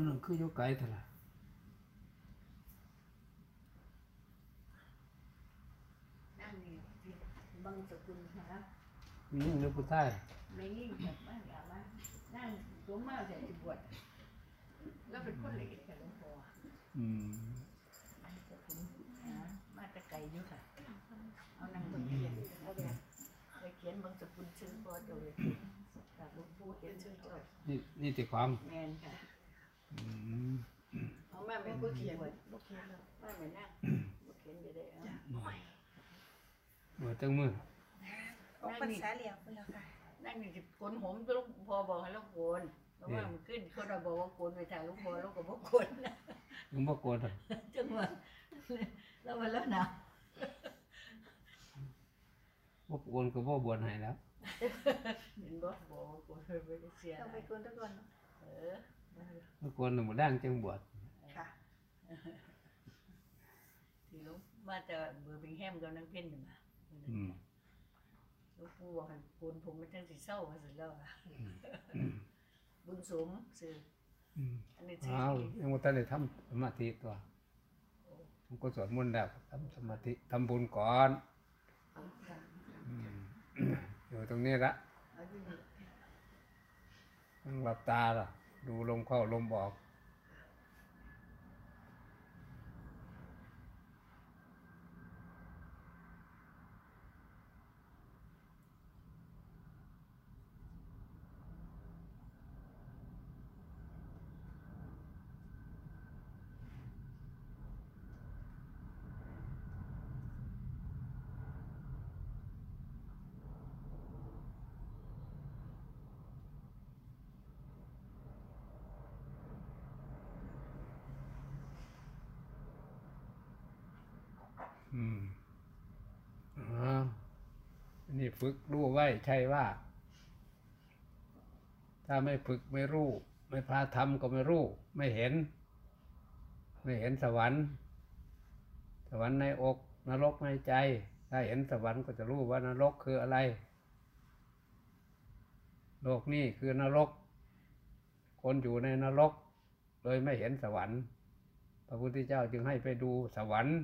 คนนึงคืออยู่ไกลเท่าไหร่นั่งนี่ที่บังสกุลหามียิ่งหรือผู้ชายไม่ยิ่งแบบว่าอย่ามานั่งตัวมาแต่จะบวชแล้วเป็นคนละเอียดกับหลวงพ่ออืมบังสกุลหามาแตะไกลอยู่ค่ะ เอานั่งบนเขียนเอาไปไปเขียนบังสกุลชื่อพ่อเจ้าเลยจากหลวงปู่เขียนชื่อเจ้านี่นี่ติความ แมนค่ะอืม เอามาไม่ก็เขียนบ่เขียนแล้วมาไม่นั่งบ่เขียนจะได้เอาบวชจังมือออกพรรษาเหลียวคุณแล้วค่ะนั่นนี่สิโกนผมก็หลวงพ่อบอกให้เราโกนเพราะว่ามันขึ้นคนเราบอกว่าโกนไปทางหลวงพ่อเราก็บ่โกนนะยังบ่โกนหรอกจังหวะแล้วมาแล้วหนาวบ่โกนก็บ่บวชให้แล้วเห็นบ่บอกว่าโกนไปได้เสียต้องไปกวนทุกคนเนาะเออ บ่โกนน่ะบ่ดังจังบวชค่ะที่หลวงมาแต่เบอร์บิงแฮมกับนางเพ่นนี่มาอืมหลวงปู่บอกให้โกนผมมันจังสิเศร้าว่าซั่นแล้วอะบุญสมซื่ออืมอันนี้ชื่ออ้าวจริงยังบ่ทันได้ทำสมาธิตัวผมก็สวดมนต์แล้วทำสมาธิทำบุญก่อนอืมอยู่ตรงนี้ละเอาอยู่นี่ต้องหลับตาล่ะ ดูลมเข้าลมออก อืมอ๋อนี่ฝึกรู้ไว้ใช่ว่า ถ้าไม่ฝึกไม่รู้ ไม่พาทำก็ไม่รู้ ไม่เห็น ไม่เห็นสวรรค์ สวรรค์ในอก นรกในใจ ถ้าเห็นสวรรค์ก็จะรู้ว่านรกคืออะไร โลกนี้คือนรก คนอยู่ในนรก โดยไม่เห็นสวรรค์ พระพุทธเจ้าจึงให้ไปดูสวรรค์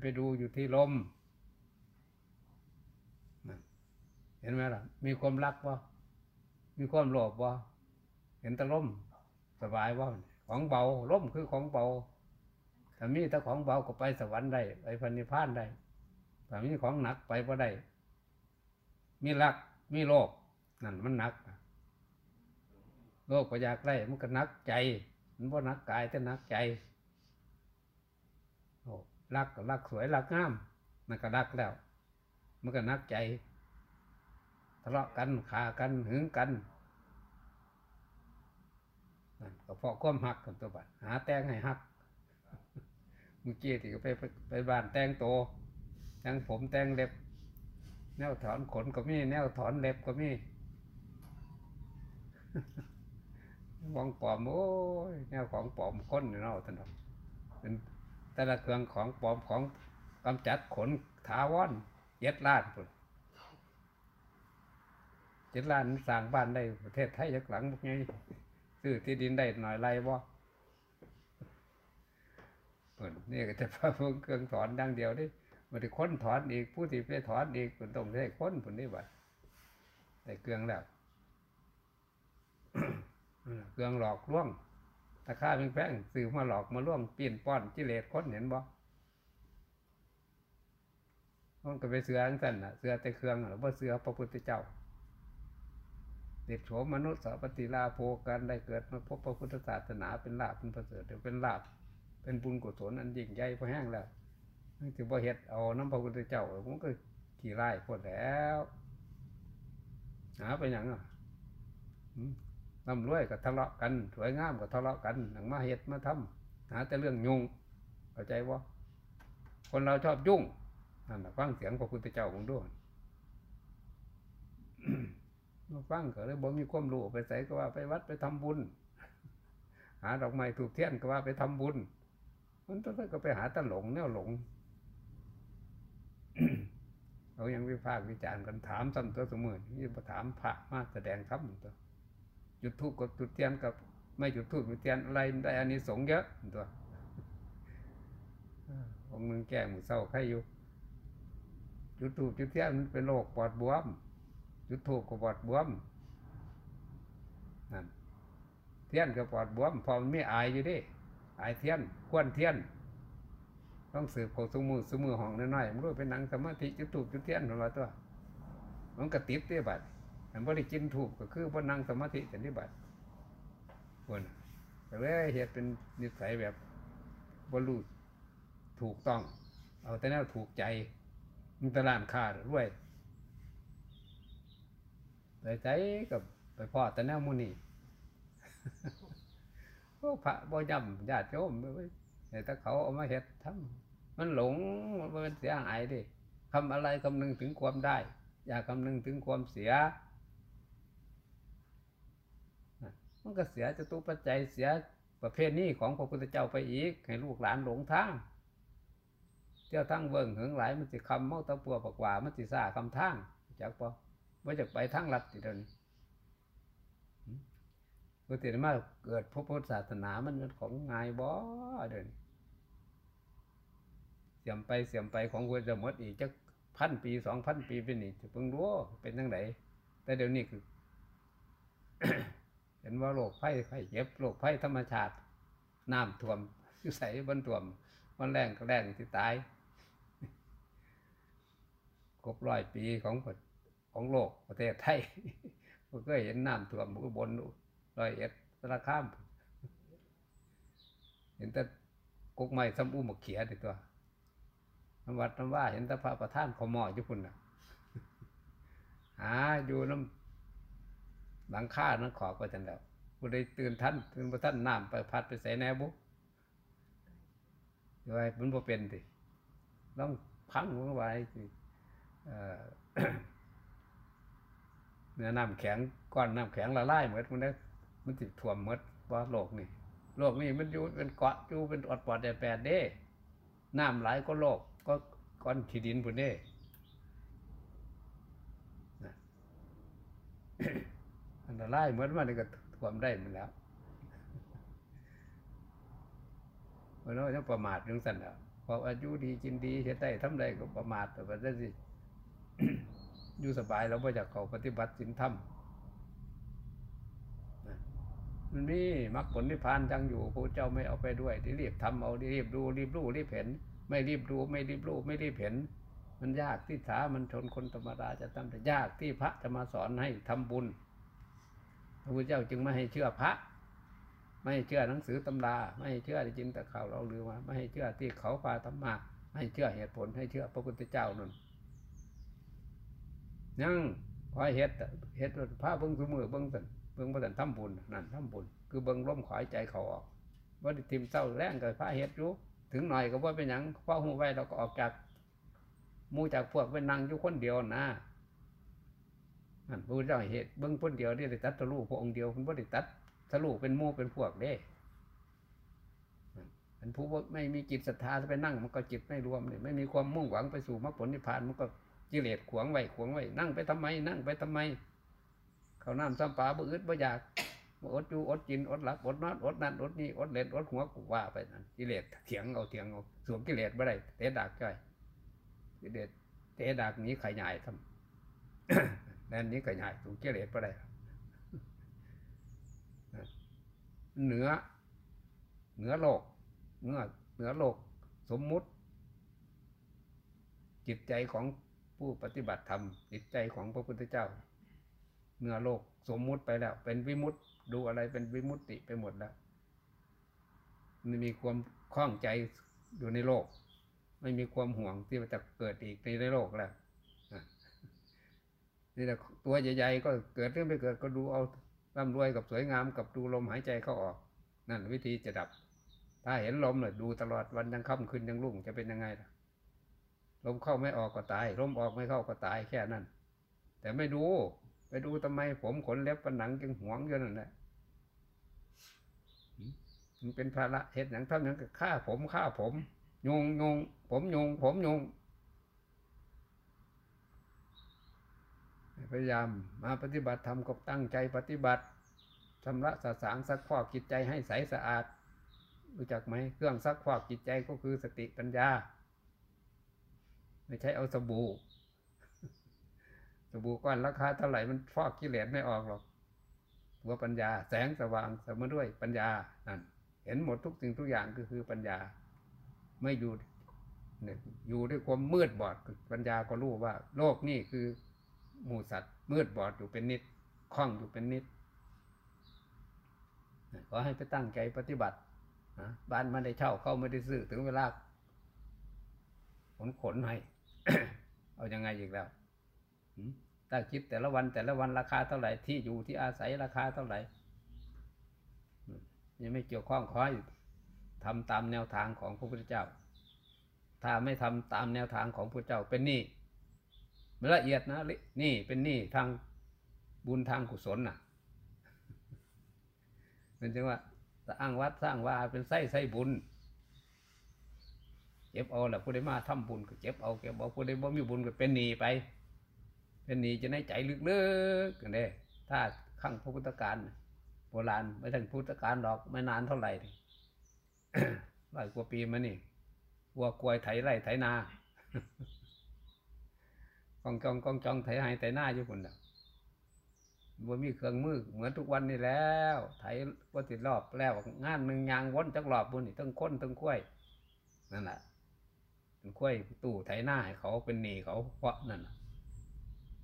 ไปดูอยู่ที่ลม เห็นไหมล่ะ มีความรักวะมีความโลภวะเห็นแต่ลมสบายวะของเบาลมคือของเบาถ้ามีแต่ของเบาก็ไปสวรรค์ได้ไปพันนิพพานได้ถ้ามีของหนักไปก็ได้ มีรักมีโลภนั่นมันหนักโลภก็อยากได้มันก็หนักใจ มันบ่หนักกายแต่หนักใจโอ รักรักสวยรักงามมันก็รักแล้ว มันก็นักใจทะเลาะกันฆ่ากันหึงกันนั่นก็เพราะความหักกันตัวบัดหาแต่งให้หักเมื่อกี้ที่ก็ไปไปไปบ้านแต่งโตแต่งผมแต่งเล็บ แนวถอนขนก็มีแนวถอนเล็บก็มีวองปลอมโอ้ยแนวของปลอมค้นเนาะท่านเป็น แต่ละเครื่องของปลอมของกำจัดขนถาวรเจ็ดล้านพุ่นเจ็ดล้านสร้างบ้านได้ประเทศไทยจักหลังพวกนี้ซื้อที่ดินได้หน่อยไรบ่เปิดนี่ก็จะพาเพิ่งเครื่องถอนดังเดียวนี่มันได้ค้นถอนอีกผู้ที่ไปถอนอีกมันต้องใช้ค้นผลนี่บัดได้เครื่องแล้วเครื่องหลอกลวง ราคาแพงๆซื้อมาหลอกมาล่วงปีนป้อนจิเลสคนเห็นบ่มันก็ไปเสือทั้งสันน่ะเสือแต่เครื่องหรือว่าเสือพระพุทธเจ้าเด็ดโฉมมนุษย์สาปฏิลาโภกันได้เกิดมาพบพระพุทธศาสนาเป็นลาภเป็นประเสริฐเดี๋ยวเป็นลาภเป็นบุญกุศลอันยิ่งใหญ่พอแห้งแล้วมันถือว่าเฮ็ดเอาน้ำพระพุทธเจ้ามันก็ขี่ไล่พดแล้วหาไปยังอะ ร่ำรวยก็ทะเลาะกัน สวยงามก็ทะเลาะกันหนังมาเฮ็ดมาทำหาแต่เรื่องยุ่งเข้าใจว่าคนเราชอบยุ่งนั่นน่ะฟังเสียงพระพุทธเจ้าของด้วยมาฟังก็เลยบ่มีความรู้ไปใส่ก็ว่าไปวัดไปทำบุญ หาดอกไม้ถูกเทียนก็ว่าไปทำบุญ มันต้องก็ไปหาตะหลงแนวหลงเขายังวิพากษ์วิจารณ์กันถามซ้ำตัวเสมอนี่มาถามพระมาแสดงธรรมตัว จุดทูบกับจุดเทียนกับไม่จุดธูปจุดเทียนอะไรได้อานิสงส์เยอะตัวอ่าองค์หนึ่งแก้หมูเศร้าใครอยู่จุดธูปจุดเทียนมันเป็นโรคปอดบวม จุดธูปก็ปอดบวมนั่นเทียนก็ปอดบวมพอมันไม่อายอยู่ดิอายเทียนควนเทียน ต้องสืบโคสมือสมือห้องน้อยๆมันรู้เป็นหนังสมาธิจุดธูปจุดเทียนของเราตัวมันก็ติดที่บัด มันบ่ได้กินถูกก็คือบ่นั่งสมาธิสันนิบัติคนน่ะก็เลยเหตุเป็นนิสัยแบบบ่รู้ถูกต้อง เอาแต่แนวถูกใจมันตลาดค่ารวยไปใจกับไปพ่อแต่แนวมูนี่พวกพระบ่ยำญาติโยมเว้แต่ถ้าเขาเอามาเฮ็ดทำมันหลงมันเป็นเสียหายดิคำอะไรคำนึงถึงความได้ อย่าคำนึงถึงความเสีย มันก็เสียจตุปัจจัยเสียประเภทนี้ของพระพุทธเจ้าไปอีก ให้ลูกหลานหลงทางเที่ยวทั้งเบิ่งเหิงหลายมันสิคำเมาตะปัวปากว่ามันสิซ่าคำทางจากปอว่าจะไปทางลัดทีเดียวนี้หืมปกติมาเกิดพระพุทธศาสนามันเป็นของงายบ่เดินเสียมไปเสียมไปของควรจะหมดอีกจักพันปีสองพันปีเป็นนี่จะเพิ่งรู้วเป็นยังไงแต่เดี๋ยวนี้คือ ห็นว่าโรคไข้ไข้เจ็บโรคไข้ธรรมชาติน้ำท่วมอยู่ใส่บนท่วมมันแรงก็แรงที่ตายครบร้อยปีของของโลกประเทศไทยก็เคยเห็นน้ำท่วมอุบลร้อยเอ็ดสารคาม เห็นแต่กุกไม้ซ้ำอุ้มกเขียติตัวน้ำวัดน้ำว่าเห็นแต่พระประธานขอมอญี่ปุ่นน่ะหาอยู่น้ำ หลังคานั้นขอก็จันแล้วผู้ใดตื่นท่านตื่นบ่ท่านน้ำไปพัดไปใส่แนบุย่อยมันบ่เป็นสิต้องพังลงไว้สิเอ่อนื้อน้ำแข็งก้อนน้ำแข็งละลายหมดมันได้มันติดท่วมหมดว่าโลกนี่โลกนี่มันอยู่เป็นเกาะอยู่เป็นอดปอดแดดแปดเด้น้ำไหลก็โลกก็ก้อนขี้ดินพุ่นเด้ อันตรายเหมือนมันก็ท่วมได้หมันแล้วเพราะนั้นจะประมาทจังสันอะพออายุดีกินดีเฮ็ดได้ทำได้ก็ประมาทแต่ว่าได้สิอยู่สบายเราไ่จากเขาปฏิบัติศีลธรรมมันมีมรรคผลนิพพานจังอยู่พระเจ้าไม่เอาไปด้วยที่รีบทำเอารีบดูรีบรู้รีบเห็น ไม่รีบดูไม่รีบรู้ไม่รีบเห็น มันยากที่สามันชนคนธรรมดาจะทำแต่ยากที่พระจะมาสอนให้ทำบุญ ระพุทธเจ้าจึงไม่ให้เชื่อพระ ไม่ให้เชื่อหนังสือตำราไม่ให้เชื่อที่จินแต่ข่าวเราลือมาไม่ให้เชื่อที่เขาพาธรรมะไม่ให้เชื่อเหตุผลให้เชื่อพระพุทธเจ้านั่นยังพอเฮ็ดอะเฮ็ดว่าพระเบิ้งสมือเบิ้งสันเบิ้งประสันทำบุญนั่นทำบุญ คือเบิ้งล้มขอยใจเขาออกว่าทิมเศร้าแรงกับพระเฮ็ดรู้ถึงหน่อยก็ว่าเป็นหยังพอหูไว้เราก็ออกจากมูจากพวกเป็นนางอยู่คนเดียวนะ นั่นพระพุทธเจ้าเหตุเบิ้องคนเดียวนี่ได้ตัดทะลุพระองค์เดียวคุณบ่ได้ตัดทะลุเป็นหมู่เป็นพวกเด้นั่นผู้ไม่มีจิตศรัทธาไปนั่งมันก็จิตไม่รวมเลยไม่มีความมุ่งหวังไปสู่มรรคผลนิพพานมันก็กิเลสขวงไว้ขวงไว้นั่งไปทำไม นั่งไปทำไม เขาน้ำซ้ำปลาบ่อึดบ่อยากอดอยู่อดกินอดหลับอดนอนอดนั่นอดนี่อดเล่นอดหัวกูว่าไปนั่นกิเลสเถียงเอาเถียงเอาสวมกิเลสบ่ได้เตะดากจ้อยกิเลสเตะดากนี้ไข่ใหญ่ทำ นั่นนี้ไข่ใหญ่สูงกิเลสบ่ได้เหนือ เหนือโลกเหนือเหนือโลกสมมุติ จิตใจของผู้ปฏิบัติธรรมจิตใจของพระพุทธเจ้าเหนือโลกสมมุติไปแล้ว เป็นวิมุตติดูอะไรเป็นวิมุตติไปหมดแล้วมันมีความคล่องใจอยู่ในโลก ไม่มีความห่วงที่จะเกิดอีกในโลกแล้ว นี่แหละตัวใหญ่ๆก็เกิดเรื่องไม่เกิดก็ดูเอาร่ำรวยกับสวยงามกับดูลมหายใจเข้าออก นั่นวิธีจะดับ ถ้าเห็นลมเลยดูตลอดวันยังค่ำคืนยังรุ่งจะเป็นยังไงล่ะลมเข้าไม่ออกก็ตายลมออกไม่เข้าก็ตายแค่นั้น แต่ไม่ดู ไปดูทำไมผมขนเล็บปันหนังจึงหวงอยู่นั่นแหละมันเป็นภาระเหตุอย่างทำอย่างกับฆ่าผมฆ่าผมโยงโยงผมโยงผมโยง พยายามมาปฏิบัติธรรมก็ตั้งใจปฏิบัติชำระสะสางซักฟอกจิตใจให้ใสสะอาด รู้จักไหมเครื่องซักฟอกจิตใจก็คือสติปัญญา ไม่ใช่เอาสบู่สบู่ก้อนราคาเท่าไหร่มันฟอกกิเลสไม่ออกหรอกตัวปัญญาแสงสว่างเสมอด้วยปัญญานั่นเห็นหมดทุกสิ่งทุกอย่างก็คือปัญญา ไม่อยู่เนี่ยอยู่ด้วยความมืดบอดปัญญาก็รู้ว่า โลกนี่คือ หมูสัตว์มืดบอดอยู่เป็นนิดคล้องอยู่เป็นนิดขอให้ไปตั้งใจปฏิบัตินะบ้านไม่ได้เช่าเข้าไม่ได้ซื้อถึงเวลาขนขนให้ เอาอยังไงอีกแล้วถ้าคิดแต่ละวันแต่ละวันราคาเท่าไหร่ที่อยู่ที่อาศัยราคาเท่าไหร่ยังไม่เกี่ยวข้องขอให้ทำตามแนวทางของพระพุทธเจ้า ถ้าไม่ทำตามแนวทางของพระเจ้าเป็นหนี้ มันละเอียดนะลินี่เป็นนี้ทางบุญทางกุศลน่ะเป็นจังว่าสร้างวัดสร้างว่าเป็นไส้ไส้บุญเจ็บเอาแหละผู้ใดมาทำบุญก็เจ็บเอาเก็บเอาผู้ใดบ่มีบุญก็เป็นหนีไป เป็นหนีจะในใจลึกๆกันเด้ถ้าขั้งพระพุทธการโบราณไม่ถึงพุทธการหรอกไม่นานเท่าไหร่ร้อยกว่าปีมานี่วัวกวยไถไร่ไถนา กองจองกองจองไถให้ไถนาอยู่คนเดียวบ่มีเครื่องมือเหมือนทุกวันนี่แล้ว ไถว่าติดรอบแล้วงานหนึ่งยางวนจักรอบบุญนี่ต้องค้นต้องกล้วยนั่นแหละเป็นกล้วยตู้ไถนาให้เขาเป็นหนีเขาเพราะนั่น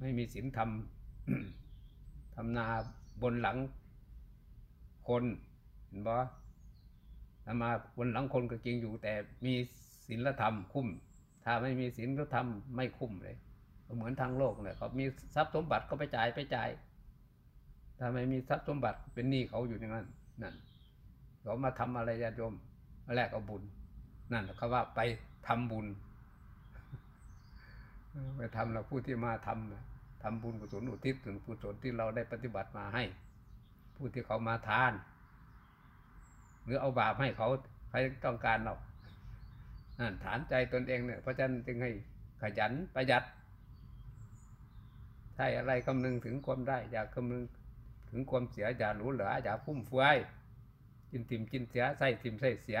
ไม่มีศีลทำทำนาบนหลังคนเห็นบ่ทำมาบนหลังคนก็จริงอยู่ แต่มีศีลธรรมคุ้ม ถ้าไม่มีศีลธรรมไม่คุ้มเลย ก็เหมือนทางโลกเนี่ยเขามีทรัพย์สมบัติก็ไปจ่ายไปจ่ายถ้าไมมีทรัพย์สมบัติเป็นหนี้เขาอยู่อย่างนั้นนั่นเขามาทำอะไรญาติโยมแลกเอาบุญ นั่นเขาว่าไปทำบุญไปทำแล้วผู้ที่มาทำทำบุญกุศลอุทิศส่วนกุศลที่เราได้ปฏิบัติมาให้ ผู้ที่เขามาทาน หรือเอาบาปให้เขาใครต้องการเราฐานใจตนเองเนี่ยเพราะฉะนั้นจึงให้ขยันประหยัด ใช่อะไรคำนึงถึงความได้ อย่าคำนึงถึงความเสียอย่าหรูหราอย่าฟุ่มเฟือยกินติมกินเสียใส่ติมใส่เสีย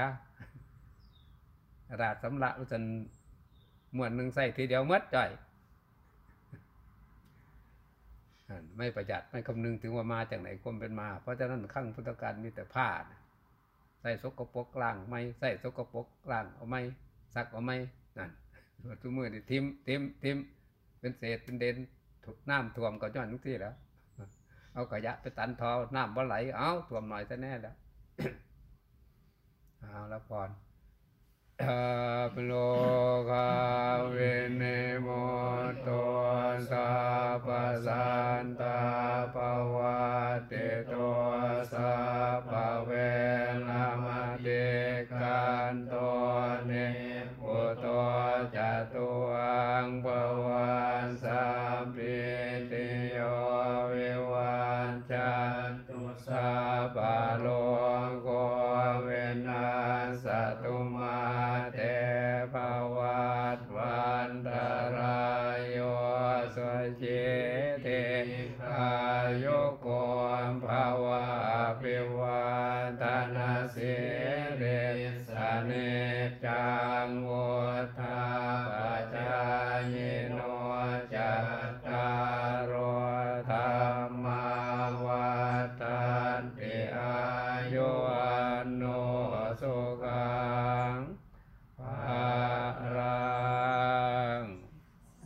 ราดสำละอุจนมวนหนึ่งใส่ทีเดียวมัดจ่อยไม่ประหยัดไม่คำนึงถึงว่ามาจากไหนความเป็นมา เพราะฉะนั้นขั้งพุทธการมีแต่ผ้าใส่สกปรกกลางไม่ใส่สกปรกกลางเอาไม่ซักเอาไม่นั่นทุกมือนี่ทิมทิมทิมเป็นเศษเป็นเด่น ถูกน้ำท่วมก็ย้อนทุกที่แล้ว เอาขยะไปตันทอน้ำบ่ไหล เอาท่วมหน่อยซะแน่แล้วเอาแล้วก่อนอาปโลกาเวเนโมโตสัพพสันตาปวัตเตโตสัพพเว